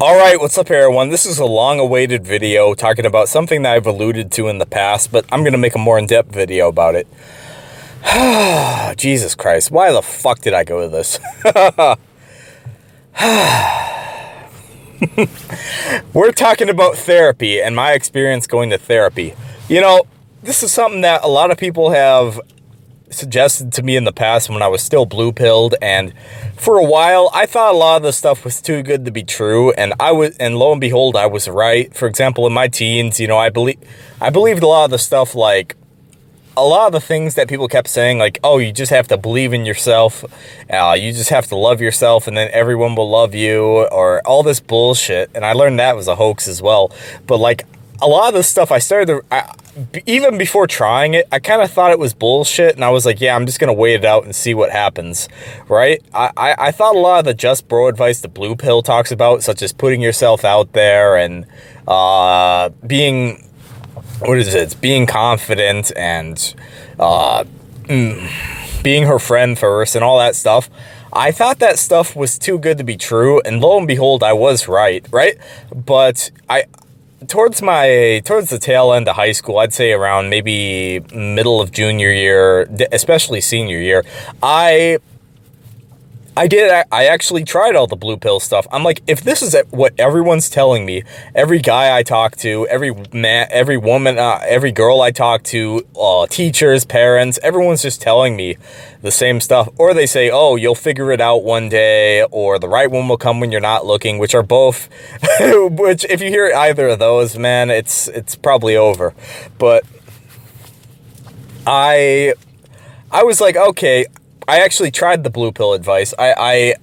All right, what's up everyone? This is a long-awaited video talking about something that I've alluded to in the past, but I'm going to make a more in-depth video about it. Jesus Christ, why the fuck did I go with this? We're talking about therapy and my experience going to therapy. You know, this is something that a lot of people have suggested to me in the past when I was still blue pilled and for a while I thought a lot of the stuff was too good to be true and I was and lo and behold I was right. For example in my teens you know I believe I believed a lot of the stuff like a lot of the things that people kept saying like oh you just have to believe in yourself uh, you just have to love yourself and then everyone will love you or all this bullshit and I learned that was a hoax as well. But like a lot of the stuff I started to, I, even before trying it, I kind of thought it was bullshit. And I was like, yeah, I'm just going to wait it out and see what happens. Right. I, I, I, thought a lot of the just bro advice the blue pill talks about, such as putting yourself out there and uh, being, what is it? It's being confident and uh, mm, being her friend first and all that stuff. I thought that stuff was too good to be true, and lo and behold, I was right, right? But I, towards my towards the tail end of high school i'd say around maybe middle of junior year especially senior year i I did. I actually tried all the blue pill stuff. I'm like, if this is what everyone's telling me, every guy I talk to, every man, every woman, uh, every girl I talk to, uh, teachers, parents, everyone's just telling me the same stuff. Or they say, oh, you'll figure it out one day, or the right one will come when you're not looking, which are both, which if you hear either of those, man, it's, it's probably over. But I, I was like, okay, I actually tried the blue pill advice. I, I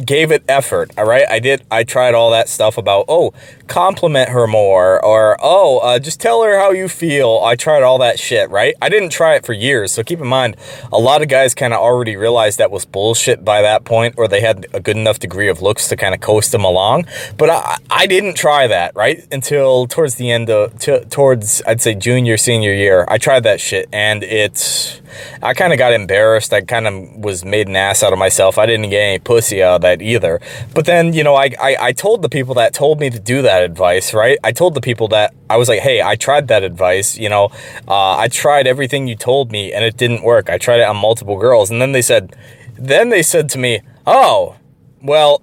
gave it effort, all right? I did, I tried all that stuff about, oh, compliment her more, or, oh, uh, just tell her how you feel. I tried all that shit, right? I didn't try it for years, so keep in mind, a lot of guys kind of already realized that was bullshit by that point, or they had a good enough degree of looks to kind of coast them along, but I, I didn't try that, right? Until towards the end of, towards, I'd say junior, senior year, I tried that shit, and it's, I kind of got embarrassed. I kind of was made an ass out of myself. I didn't get any pussy out of that either. But then, you know, I, I, I told the people that told me to do that advice, right? I told the people that I was like, hey, I tried that advice. You know, uh, I tried everything you told me and it didn't work. I tried it on multiple girls. And then they said, then they said to me, oh, well,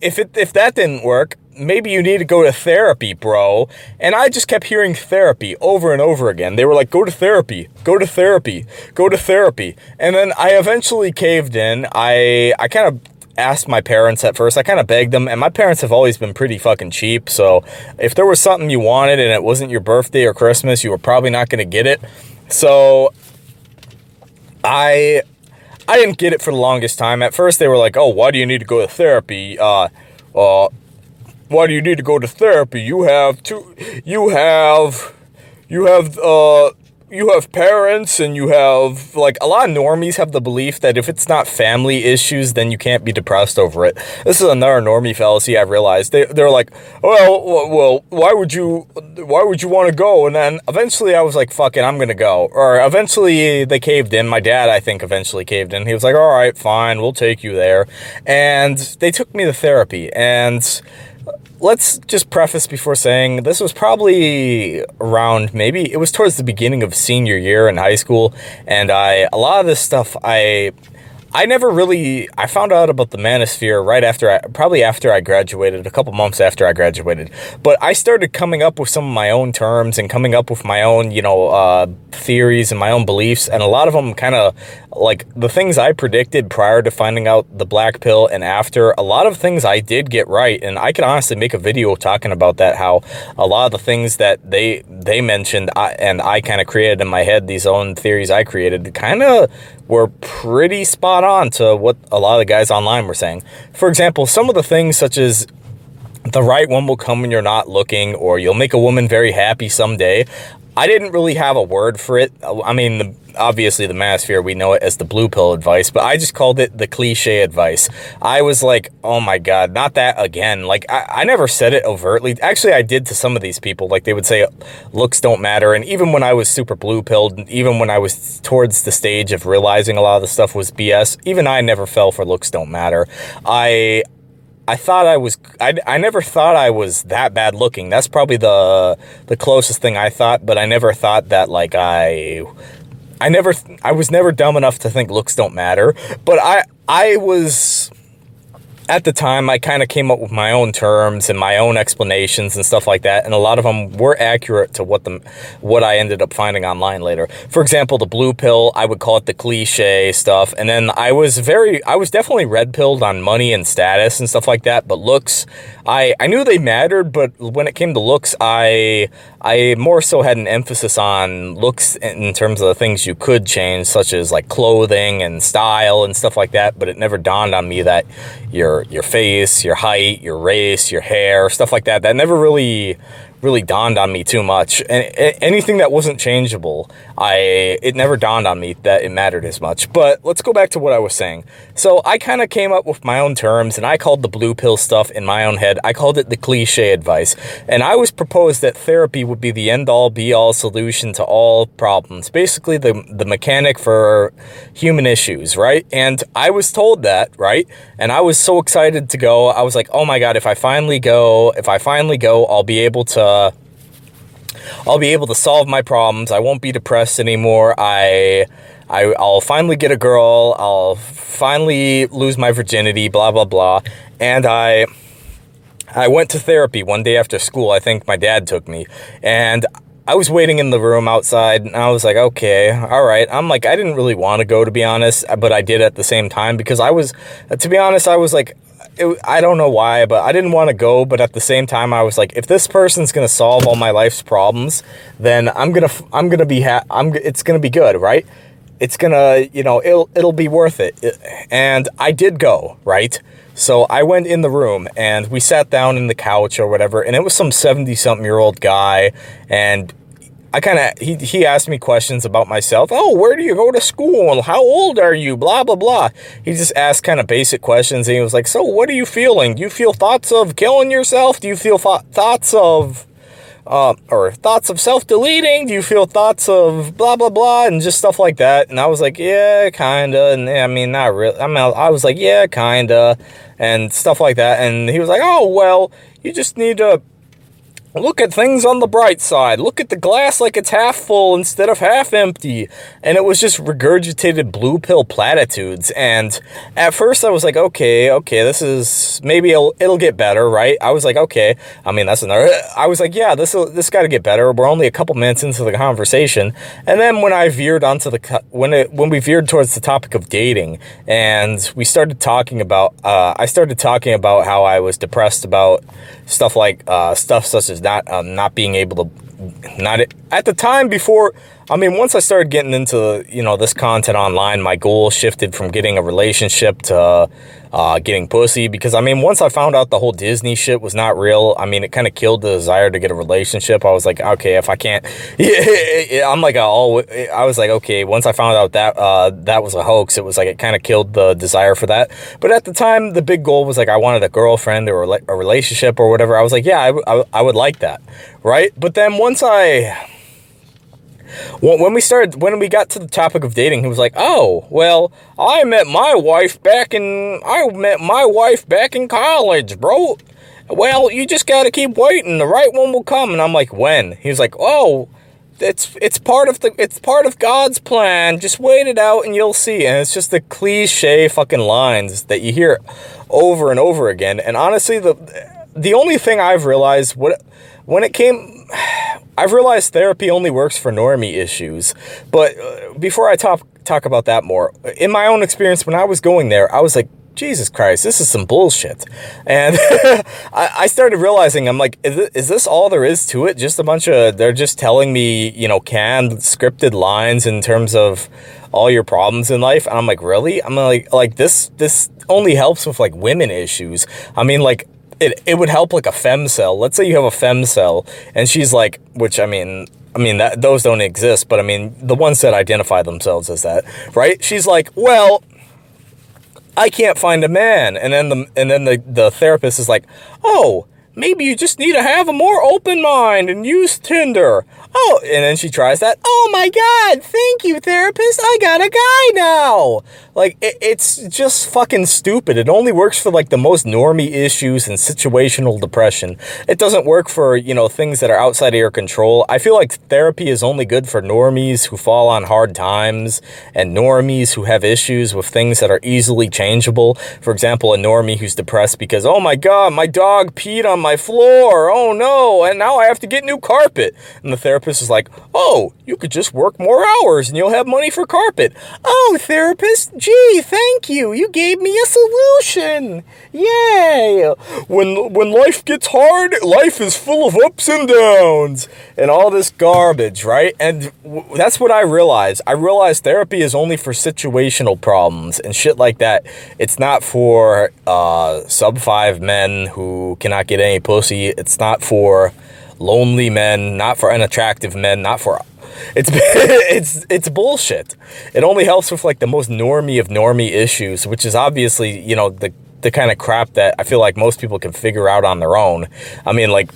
if it, if that didn't work, maybe you need to go to therapy, bro. And I just kept hearing therapy over and over again. They were like, go to therapy, go to therapy, go to therapy. And then I eventually caved in. I, I kind of asked my parents at first. I kind of begged them, and my parents have always been pretty fucking cheap. So if there was something you wanted and it wasn't your birthday or Christmas, you were probably not going to get it. So I I didn't get it for the longest time. At first, they were like, oh, why do you need to go to therapy? Uh, uh, why do you need to go to therapy? You have to, you have, you have, uh, you have parents and you have, like, a lot of normies have the belief that if it's not family issues, then you can't be depressed over it. This is another normie fallacy I've realized. They, they're like, well, well, why would you, why would you want to go? And then eventually I was like, fuck it, I'm to go. Or eventually they caved in. My dad, I think, eventually caved in. He was like, all right, fine, we'll take you there. And they took me to therapy. And let's just preface before saying this was probably around maybe it was towards the beginning of senior year in high school. And I a lot of this stuff I I never really, I found out about the manosphere right after, I, probably after I graduated, a couple months after I graduated. But I started coming up with some of my own terms and coming up with my own, you know, uh, theories and my own beliefs. And a lot of them kind of, like, the things I predicted prior to finding out the black pill and after, a lot of things I did get right. And I could honestly make a video talking about that, how a lot of the things that they, they mentioned I, and I kind of created in my head, these own theories I created, kind of were pretty spot on to what a lot of the guys online were saying. For example, some of the things such as the right one will come when you're not looking, or you'll make a woman very happy someday. I didn't really have a word for it. I mean, the, obviously the manosphere, we know it as the blue pill advice, but I just called it the cliche advice. I was like, oh my God, not that again. Like, I, I never said it overtly. Actually, I did to some of these people. Like, they would say looks don't matter. And even when I was super blue pilled, even when I was towards the stage of realizing a lot of the stuff was BS, even I never fell for looks don't matter. I, I thought I was, I, I never thought I was that bad looking. That's probably the, the closest thing I thought, but I never thought that like I, I never, I was never dumb enough to think looks don't matter, but I, I was, at the time, I kind of came up with my own terms and my own explanations and stuff like that, and a lot of them were accurate to what the what I ended up finding online later. For example, the blue pill, I would call it the cliche stuff, and then I was very, I was definitely red pilled on money and status and stuff like that, but looks, I I knew they mattered, but when it came to looks, I I more so had an emphasis on looks in terms of the things you could change, such as like clothing and style and stuff like that, but it never dawned on me that you're your face, your height, your race, your hair, stuff like that. That never really really dawned on me too much. And anything that wasn't changeable, I it never dawned on me that it mattered as much. But let's go back to what I was saying. So I kind of came up with my own terms, and I called the blue pill stuff in my own head. I called it the cliche advice, and I was proposed that therapy would be the end all be all solution to all problems. Basically, the the mechanic for human issues, right? And I was told that, right? And I was so excited to go. I was like, oh my god, if I finally go, if I finally go, I'll be able to uh, I'll be able to solve my problems. I won't be depressed anymore. I, I, I'll finally get a girl. I'll finally lose my virginity, blah, blah, blah. And I, I went to therapy one day after school. I think my dad took me. And I was waiting in the room outside and I was like, okay, all right. I'm like, I didn't really want to go to be honest, but I did at the same time because I was, to be honest, I was like, it, I don't know why, but I didn't want to go. But at the same time, I was like, if this person's gonna solve all my life's problems, then I'm gonna I'm gonna be ha I'm it's gonna be good, right? It's gonna you know it'll it'll be worth it. And I did go, right? So I went in the room and we sat down in the couch or whatever, and it was some 70 something year old guy, and I kind of, he, he asked me questions about myself. Oh, where do you go to school? How old are you? Blah, blah, blah. He just asked kind of basic questions. And he was like, so what are you feeling? Do you feel thoughts of killing yourself? Do you feel thoughts of, uh, or thoughts of self-deleting? Do you feel thoughts of blah, blah, blah, and just stuff like that? And I was like, yeah, kind of. And I mean, not really. I mean, I was like, yeah, kind of, and stuff like that. And he was like, oh, well, you just need to Look at things on the bright side. Look at the glass like it's half full instead of half empty. And it was just regurgitated blue pill platitudes. And at first I was like, okay, okay, this is, maybe it'll, it'll get better, right? I was like, okay. I mean, that's another, I was like, yeah, this this got to get better. We're only a couple minutes into the conversation. And then when I veered onto the, when it, when we veered towards the topic of dating and we started talking about, uh, I started talking about how I was depressed about stuff like, uh, stuff such as not um, not being able to not at the time before I mean once I started getting into you know this content online my goal shifted from getting a relationship to uh, getting pussy because I mean once I found out the whole Disney shit was not real I mean it kind of killed the desire to get a relationship. I was like okay if I can't I'm like I was like okay once I found out that uh, that was a hoax it was like it kind of killed the desire for that. But at the time the big goal was like I wanted a girlfriend or a relationship or whatever. I was like yeah I, I, I would like that right? But then once I when we started, when we got to the topic of dating, he was like, oh, well, I met my wife back in, I met my wife back in college, bro. Well, you just got to keep waiting. The right one will come. And I'm like, when? He was like, oh, it's it's part of the it's part of God's plan. Just wait it out and you'll see. And it's just the cliche fucking lines that you hear over and over again. And honestly, the the only thing I've realized what when it came I've realized therapy only works for normie issues, but uh, before I talk talk about that more, in my own experience when I was going there, I was like, Jesus Christ, this is some bullshit. And I, I, started realizing, I'm like, is, is, this all there is to it? Just a bunch of, they're just telling me, you know, canned scripted lines in terms of all your problems in life. And I'm like, really? I'm like, like this, this only helps with like women issues. I mean, like it, it would help like a femcel. Let's say you have a femcel and she's like, which I mean, I mean, that those don't exist, but I mean, the ones that identify themselves as that, right? She's like, well, I can't find a man. And then the, and then the, the therapist is like, oh, maybe you just need to have a more open mind and use Tinder. Oh, and then she tries that. Oh my God, thank you, therapist. I got a guy now. Like, it, it's just fucking stupid. It only works for like the most normie issues and situational depression. It doesn't work for, you know, things that are outside of your control. I feel like therapy is only good for normies who fall on hard times and normies who have issues with things that are easily changeable. For example, a normie who's depressed because, oh my God, my dog peed on my floor. Oh no. And now I have to get new carpet. And the therapist is like, oh, you could just work more hours and you'll have money for carpet. Oh, therapist, gee, thank you. You gave me a solution. Yay. When, when life gets hard, life is full of ups and downs and all this garbage, right? And that's what I realized. I realized therapy is only for situational problems and shit like that. It's not for uh, sub five men who cannot get any pussy. It's not for lonely men, not for unattractive men, not for it's it's it's bullshit. It only helps with like the most normie of normie issues, which is obviously, you know, the the kind of crap that I feel like most people can figure out on their own. I mean, like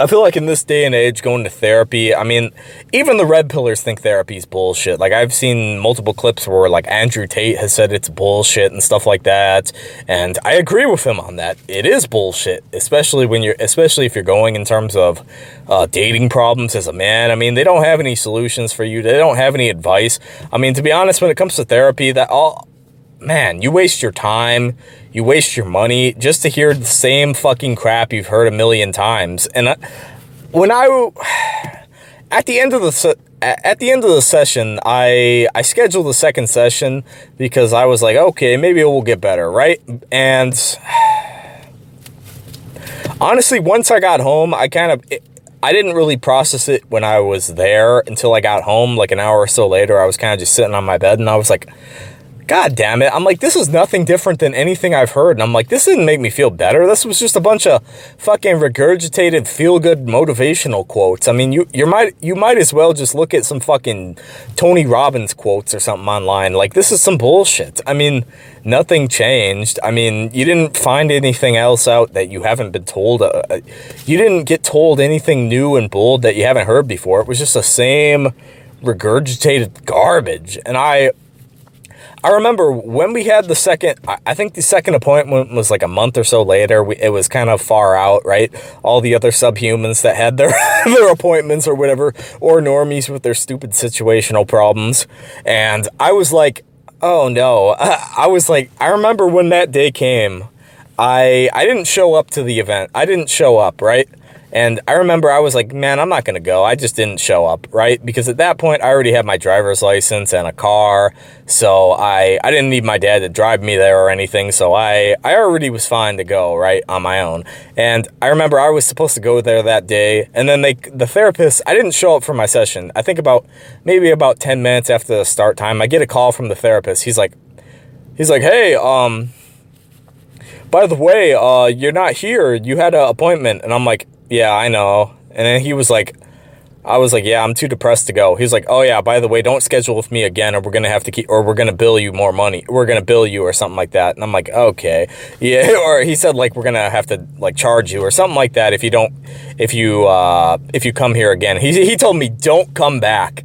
I feel like in this day and age, going to therapy, I mean, even the red pillers think therapy is bullshit. Like, I've seen multiple clips where, like, Andrew Tate has said it's bullshit and stuff like that. And I agree with him on that. It is bullshit, especially when you're, especially if you're going in terms of uh, dating problems as a man. I mean, they don't have any solutions for you. They don't have any advice. I mean, to be honest, when it comes to therapy, that all, man, you waste your time, you waste your money just to hear the same fucking crap you've heard a million times. And I, when I, at the end of the at the end of the session, I I scheduled the second session because I was like, okay, maybe it will get better, right? And honestly, once I got home, I kind of. I didn't really process it when I was there until I got home, like an hour or so later. I was kind of just sitting on my bed and I was like, God damn it. I'm like, this is nothing different than anything I've heard. And I'm like, this didn't make me feel better. This was just a bunch of fucking regurgitated feel-good motivational quotes. I mean, you you might you might as well just look at some fucking Tony Robbins quotes or something online. Like, this is some bullshit. I mean, nothing changed. I mean, you didn't find anything else out that you haven't been told. Uh, uh you didn't get told anything new and bold that you haven't heard before. It was just the same regurgitated garbage. And I I remember when we had the second, I think the second appointment was like a month or so later. We, it was kind of far out, right? All the other subhumans that had their, their appointments or whatever, or normies with their stupid situational problems. And I was like, oh no. I, I was like, I remember when that day came, I, I didn't show up to the event. I didn't show up, right? And I remember I was like, man, I'm not going to go. I just didn't show up, right? Because at that point, I already had my driver's license and a car. So I, I didn't need my dad to drive me there or anything. So I, I already was fine to go, right, on my own. And I remember I was supposed to go there that day. And then they, the therapist, I didn't show up for my session. I think about, maybe about 10 minutes after the start time, I get a call from the therapist. He's like, he's like, hey, um, by the way, uh, you're not here. You had an appointment. And I'm like, yeah, I know. And then he was like, I was like, yeah, I'm too depressed to go. He's like, oh yeah, by the way, don't schedule with me again or we're going to have to keep, or we're going to bill you more money. We're going to bill you or something like that. And I'm like, okay. Yeah. Or he said like, we're going to have to like charge you or something like that if you don't, if you, uh, if you come here again. He, he told me, don't come back.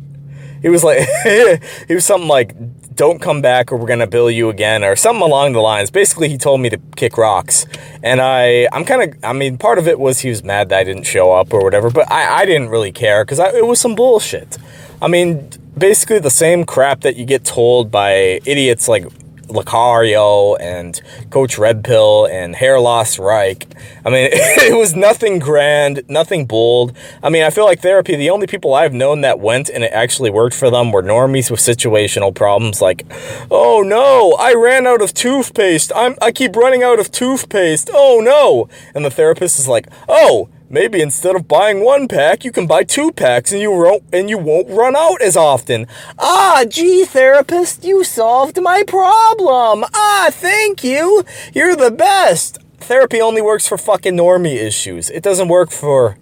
He was like, he was something like, don't come back or we're going to bill you again or something along the lines. Basically, he told me to kick rocks. And I, I'm kind of, I mean, part of it was he was mad that I didn't show up or whatever, but I, I didn't really care because it was some bullshit. I mean, basically the same crap that you get told by idiots like Lucario and Coach Red Pill and Hair Loss Reich. I mean, it was nothing grand, nothing bold. I mean, I feel like therapy, the only people I've known that went and it actually worked for them were normies with situational problems like, oh no, I ran out of toothpaste. I'm, I keep running out of toothpaste. Oh no. And the therapist is like, oh, Maybe instead of buying one pack, you can buy two packs and you won't and you won't run out as often. Ah, gee, therapist, you solved my problem. Ah, thank you. You're the best. Therapy only works for fucking normie issues. It doesn't work for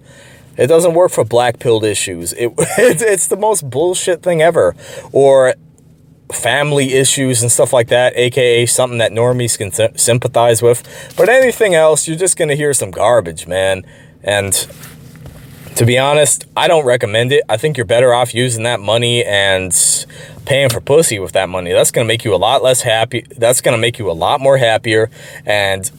it doesn't work for black pilled issues. It, it's, it's the most bullshit thing ever. Or family issues and stuff like that, aka something that normies can sympathize with. But anything else, you're just going to hear some garbage, man. And to be honest, I don't recommend it. I think you're better off using that money and paying for pussy with that money. That's going to make you a lot less happy. That's going to make you a lot more happier. And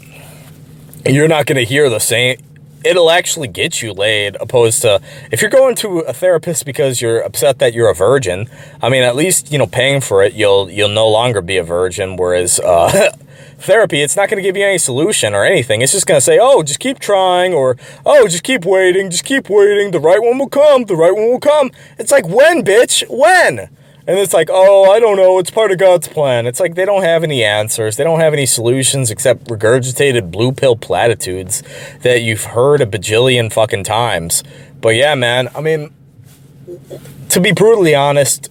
you're not going to hear the same it'll actually get you laid opposed to if you're going to a therapist because you're upset that you're a virgin i mean at least you know paying for it you'll you'll no longer be a virgin whereas uh therapy, it's not going to give you any solution or anything. It's just going to say, oh, just keep trying or, oh, just keep waiting, just keep waiting. The right one will come. The right one will come. It's like, when, bitch? When? And it's like, oh, I don't know. It's part of God's plan. It's like they don't have any answers. They don't have any solutions except regurgitated blue pill platitudes that you've heard a bajillion fucking times. But yeah, man, I mean, to be brutally honest,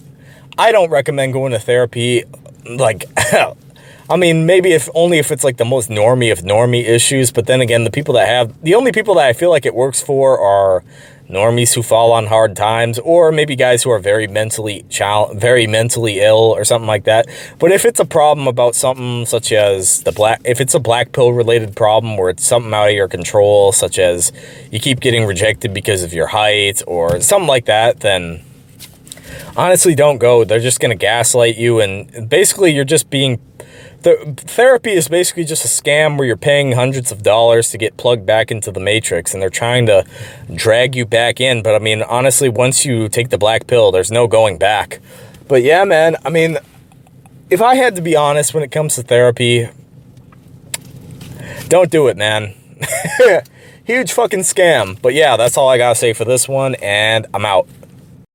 I don't recommend going to therapy. Like, I mean, maybe if only if it's like the most normie of normie issues. But then again, the people that have the only people that I feel like it works for are normies who fall on hard times, or maybe guys who are very mentally child, very mentally ill or something like that. But if it's a problem about something such as the black, if it's a black pill related problem where it's something out of your control, such as you keep getting rejected because of your height or something like that, then honestly don't go. They're just going to gaslight you and basically you're just being the therapy is basically just a scam where you're paying hundreds of dollars to get plugged back into the matrix and they're trying to drag you back in. But I mean, honestly, once you take the black pill, there's no going back. But yeah, man, I mean, if I had to be honest when it comes to therapy, don't do it, man. Huge fucking scam. But yeah, that's all I gotta say for this one, and I'm out.